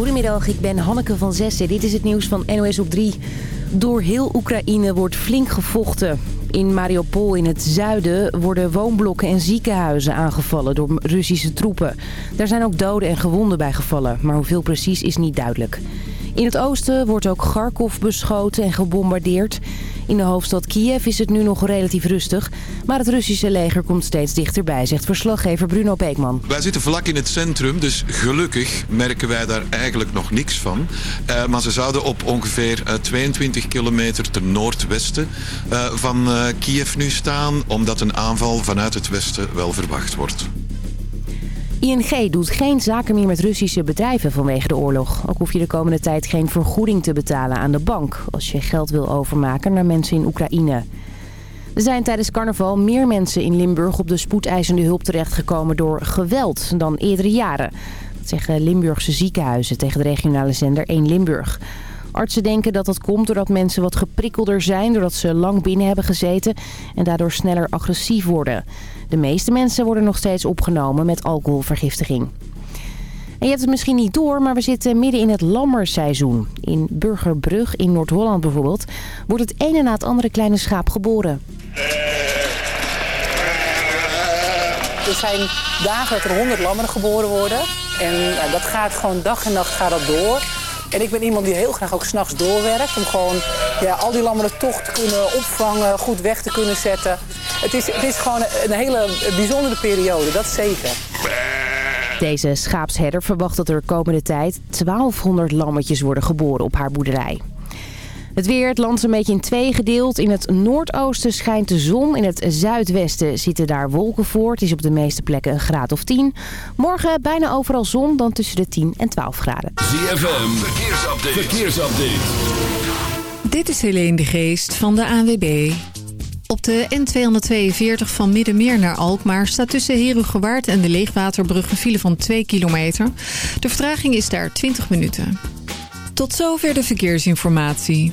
Goedemiddag, ik ben Hanneke van Zessen. Dit is het nieuws van NOS op 3. Door heel Oekraïne wordt flink gevochten. In Mariupol in het zuiden worden woonblokken en ziekenhuizen aangevallen door Russische troepen. Daar zijn ook doden en gewonden bij gevallen, maar hoeveel precies is niet duidelijk. In het oosten wordt ook Kharkov beschoten en gebombardeerd. In de hoofdstad Kiev is het nu nog relatief rustig. Maar het Russische leger komt steeds dichterbij, zegt verslaggever Bruno Beekman. Wij zitten vlak in het centrum, dus gelukkig merken wij daar eigenlijk nog niks van. Uh, maar ze zouden op ongeveer uh, 22 kilometer ten noordwesten uh, van Kiev nu staan... omdat een aanval vanuit het westen wel verwacht wordt. ING doet geen zaken meer met Russische bedrijven vanwege de oorlog. Ook hoef je de komende tijd geen vergoeding te betalen aan de bank... als je geld wil overmaken naar mensen in Oekraïne. Er zijn tijdens carnaval meer mensen in Limburg op de spoedeisende hulp terechtgekomen door geweld dan eerdere jaren. Dat zeggen Limburgse ziekenhuizen tegen de regionale zender 1 Limburg. Artsen denken dat dat komt doordat mensen wat geprikkelder zijn... doordat ze lang binnen hebben gezeten en daardoor sneller agressief worden. De meeste mensen worden nog steeds opgenomen met alcoholvergiftiging. En je hebt het misschien niet door, maar we zitten midden in het lammerseizoen. In Burgerbrug in Noord-Holland bijvoorbeeld wordt het ene na het andere kleine schaap geboren. Er zijn dagen dat er 100 lammeren geboren worden. En dat gaat gewoon dag en nacht gaat dat door. En ik ben iemand die heel graag ook s'nachts doorwerkt. Om gewoon ja, al die lammeren toch te kunnen opvangen, goed weg te kunnen zetten. Het is, het is gewoon een hele bijzondere periode, dat zeker. Deze schaapsherder verwacht dat er komende tijd 1200 lammetjes worden geboren op haar boerderij. Het weer, het land is een beetje in twee gedeeld. In het noordoosten schijnt de zon. In het zuidwesten zitten daar wolken voor. Het is op de meeste plekken een graad of 10. Morgen bijna overal zon, dan tussen de 10 en 12 graden. ZFM, verkeersupdate. verkeersupdate. Dit is Helene de Geest van de ANWB. Op de N242 van Middenmeer naar Alkmaar staat tussen Herugewaard en de Leegwaterbrug een file van 2 kilometer. De vertraging is daar 20 minuten. Tot zover de verkeersinformatie.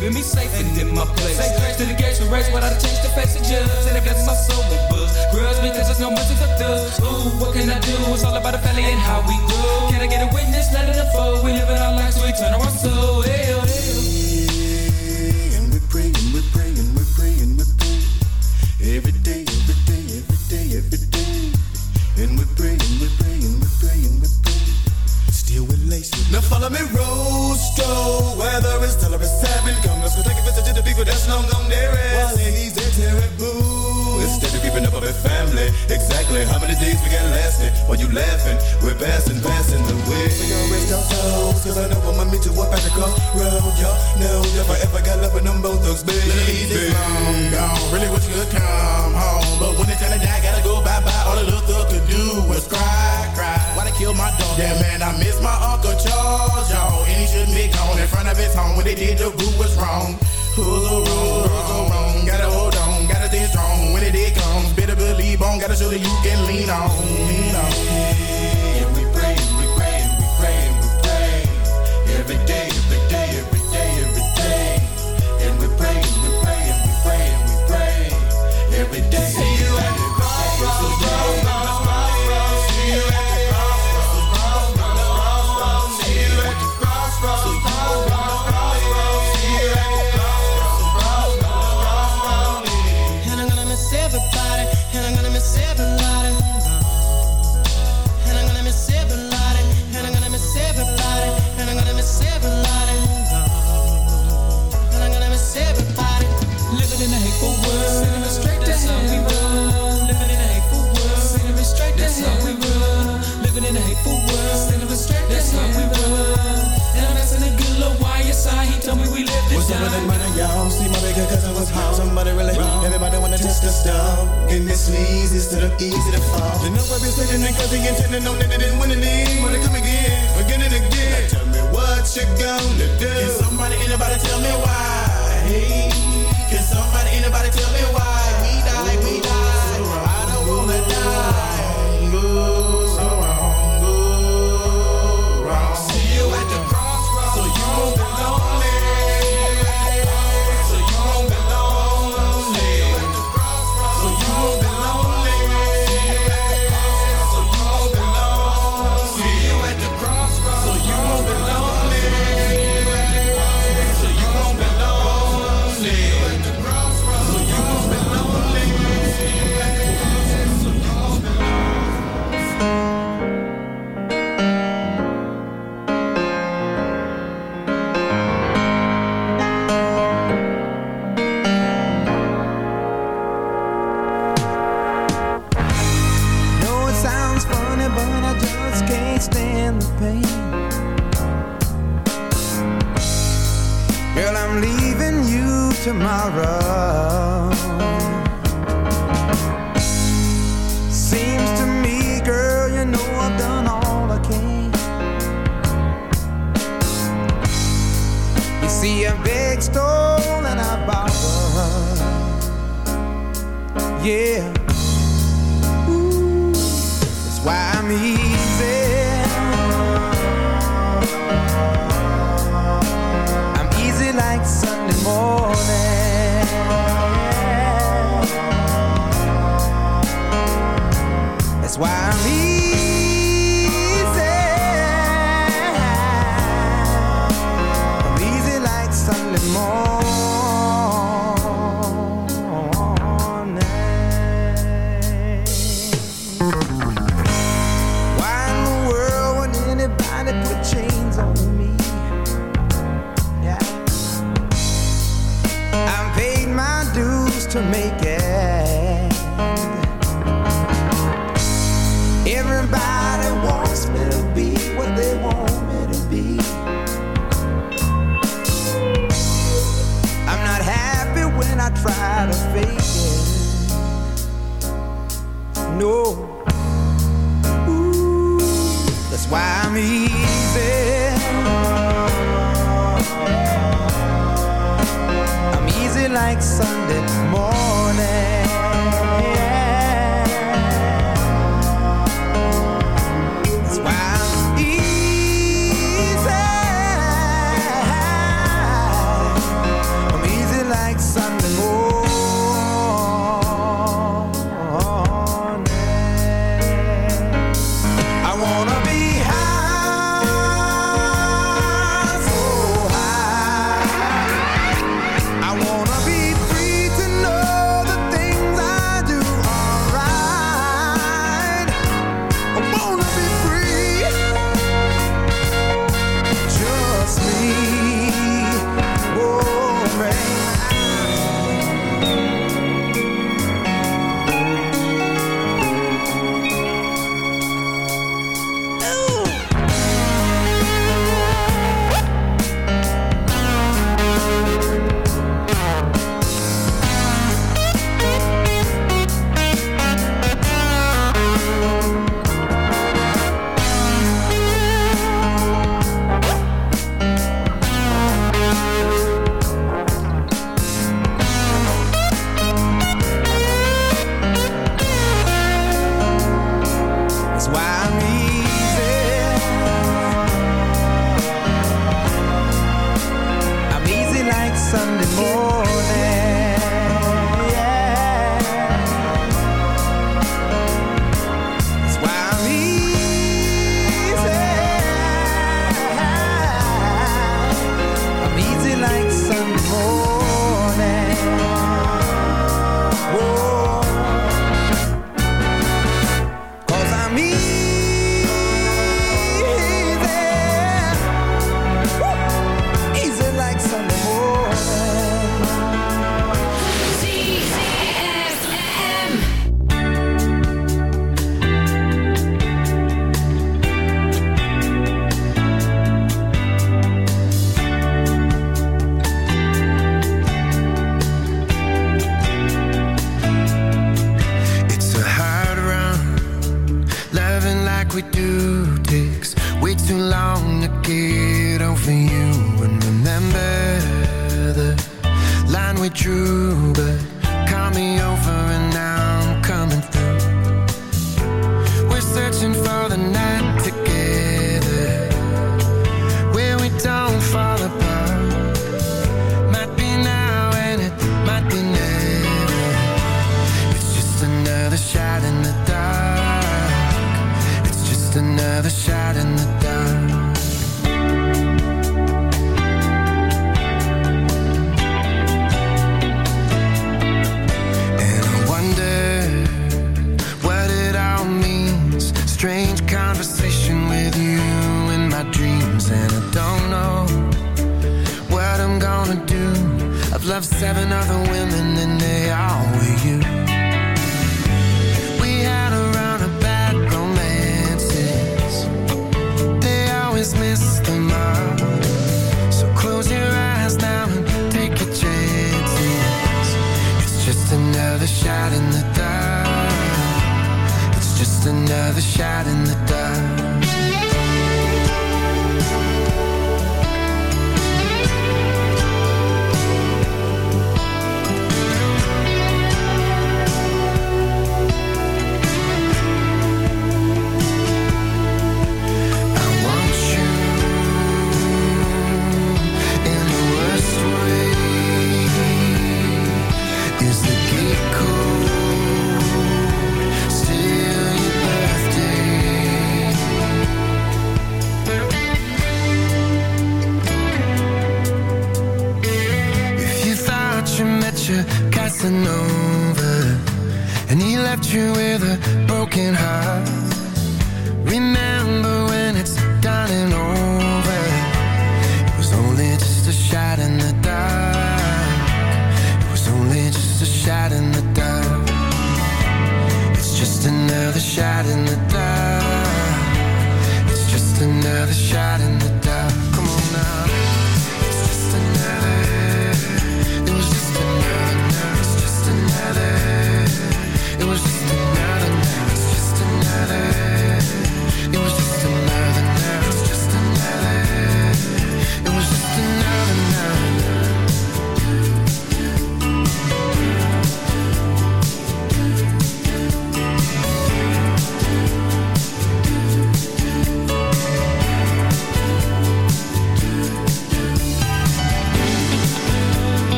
Keeping me safe and in my place. Say grace to the gates we race without a change to face the judge. And it blesses my soul with buzz. Grudge because there's no mercy for thugs. Ooh, what can I do? It's all about the family and how we grow. Can I get a witness? Let it unfold. We living our lives, so we turn our soul. Hey. And we're praying, we're praying, we're praying, we're praying. Every day, every day, every day, every day. And we're praying, we're praying, we're praying, we're praying. Still with lace. Now follow me, Rosto. Whether it's tell that's long gone there is. While ladies, they're terrible. Instead of keeping up with family. Exactly how many days we got lasting? While you laughing, we're passing, passing the way. We gon' rest our souls, cause I know I'ma meet you up at the crossroad. Y'all know if I ever got love with them both thugs, baby. Ladies long gone, really wish you could come home. But when it's time to die, gotta go bye-bye. All the little thug could do was cry, cry. Why they kill my dog? Yeah, man, I miss my Uncle Charles, y'all. And he shouldn't be gone in front of his home. When they did, the group was wrong. Who's so wrong, who's so wrong? Gotta hold on, gotta stay strong. When day comes, better believe on. Gotta show that you can lean on, lean on. And we praying, we praying, we praying, we day, every day, pain. Girl, I'm leaving you tomorrow. Seems to me, girl, you know I've done all I can. You see, I begged, stole, and I borrowed. Yeah.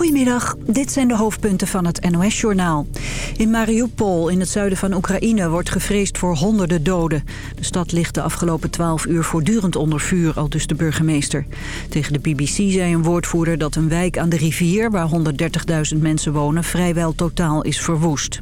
Goedemiddag, dit zijn de hoofdpunten van het NOS-journaal. In Mariupol, in het zuiden van Oekraïne, wordt gevreesd voor honderden doden. De stad ligt de afgelopen twaalf uur voortdurend onder vuur, al dus de burgemeester. Tegen de BBC zei een woordvoerder dat een wijk aan de rivier... waar 130.000 mensen wonen, vrijwel totaal is verwoest.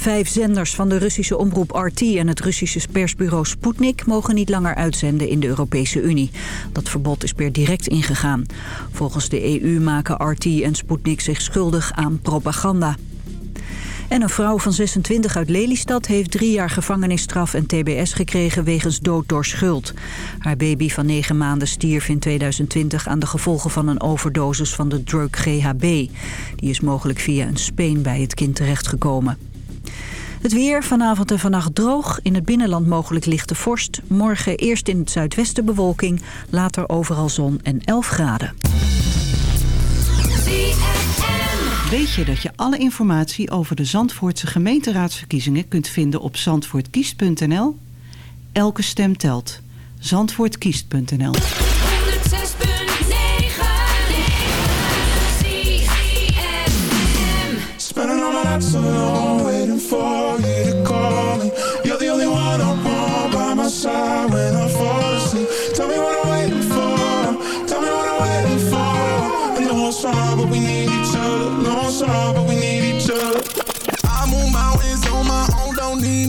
Vijf zenders van de Russische omroep RT en het Russische persbureau Sputnik mogen niet langer uitzenden in de Europese Unie. Dat verbod is per direct ingegaan. Volgens de EU maken RT en Sputnik zich schuldig aan propaganda. En een vrouw van 26 uit Lelystad heeft drie jaar gevangenisstraf en tbs gekregen wegens dood door schuld. Haar baby van negen maanden stierf in 2020 aan de gevolgen van een overdosis van de drug GHB. Die is mogelijk via een speen bij het kind terechtgekomen. Het weer vanavond en vannacht droog. In het binnenland mogelijk lichte vorst. Morgen eerst in het zuidwesten bewolking. Later overal zon en 11 graden. Weet je dat je alle informatie over de Zandvoortse gemeenteraadsverkiezingen kunt vinden op zandvoortkiest.nl? Elke stem telt. Zandvoortkiest.nl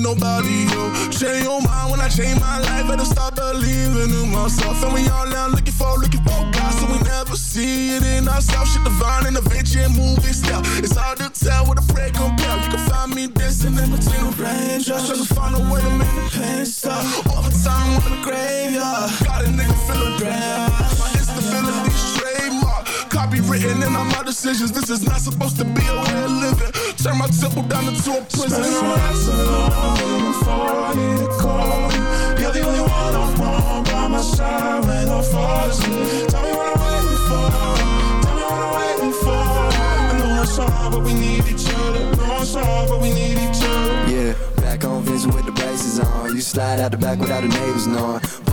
nobody, yo. Change your mind when I change my life, better start believing in myself. And we all now looking for, looking for God, so we never see it in ourselves. Shit divine and adventure and movie style. It's hard to tell what a prayer compare. You can find me dancing in between the raindrops, trying to find a way to make the pain stop. Overtime in the graveyard, copywritten in all my decisions. This is not supposed to be a way of living. Turn my temple down into a prison. Spending all my nights alone, waiting for you to call me. You're the only one I want by my side when I fall asleep. Tell me what I'm waiting for. Tell me what I'm waiting for. I know it's hard, but we need each other. No, it's hard, but we need each other. Yeah, back on Vincent with the braces on. You slide out the back without the neighbors knowing.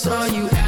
saw you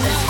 Wow.